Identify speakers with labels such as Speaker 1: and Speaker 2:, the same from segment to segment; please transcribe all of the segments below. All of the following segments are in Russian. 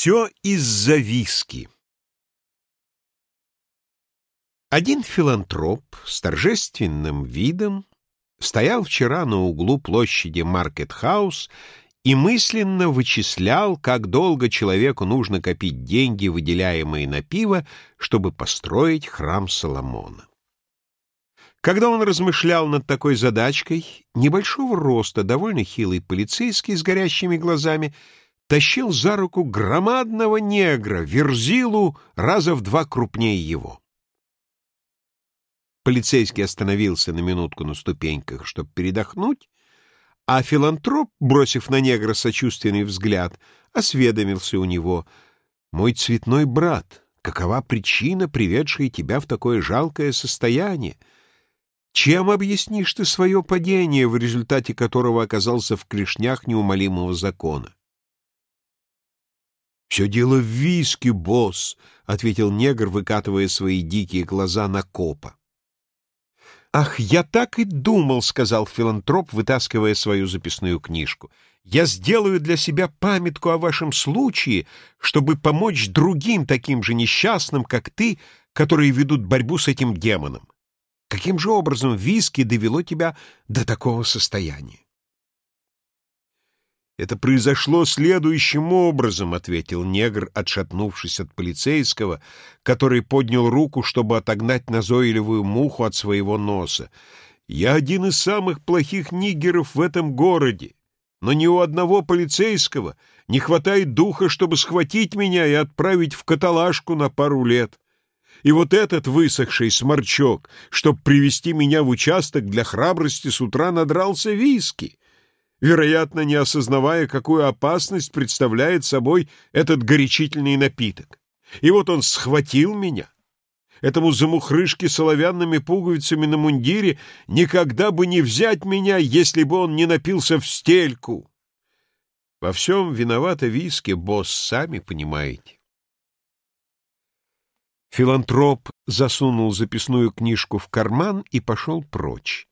Speaker 1: Все из-за виски. Один филантроп с торжественным видом стоял вчера на углу площади Маркет-хаус и мысленно вычислял, как долго человеку нужно копить деньги, выделяемые на пиво, чтобы построить храм Соломона. Когда он размышлял над такой задачкой, небольшого роста, довольно хилый полицейский с горящими глазами тащил за руку громадного негра, верзилу, раза в два крупнее его. Полицейский остановился на минутку на ступеньках, чтобы передохнуть, а филантроп, бросив на негра сочувственный взгляд, осведомился у него. «Мой цветной брат, какова причина, приведшая тебя в такое жалкое состояние? Чем объяснишь ты свое падение, в результате которого оказался в клешнях неумолимого закона?» «Все дело в виске, босс», — ответил негр, выкатывая свои дикие глаза на копа. «Ах, я так и думал», — сказал филантроп, вытаскивая свою записную книжку. «Я сделаю для себя памятку о вашем случае, чтобы помочь другим таким же несчастным, как ты, которые ведут борьбу с этим демоном. Каким же образом виски довело тебя до такого состояния?» «Это произошло следующим образом», — ответил негр, отшатнувшись от полицейского, который поднял руку, чтобы отогнать назойливую муху от своего носа. «Я один из самых плохих нигеров в этом городе, но ни у одного полицейского не хватает духа, чтобы схватить меня и отправить в каталажку на пару лет. И вот этот высохший сморчок, чтобы привести меня в участок для храбрости, с утра надрался виски» вероятно, не осознавая, какую опасность представляет собой этот горячительный напиток. И вот он схватил меня. Этому замухрышке с оловянными пуговицами на мундире никогда бы не взять меня, если бы он не напился в стельку. Во всем виновата виски, босс, сами понимаете. Филантроп засунул записную книжку в карман и пошел прочь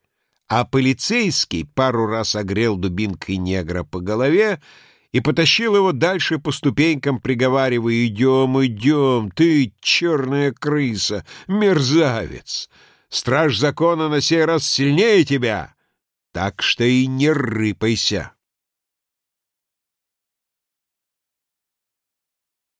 Speaker 1: а полицейский пару раз огрел дубинкой негра по голове и потащил его дальше по ступенькам, приговаривая «Идем, идем, ты черная крыса, мерзавец! Страж закона на сей раз сильнее тебя, так что и не рыпайся!»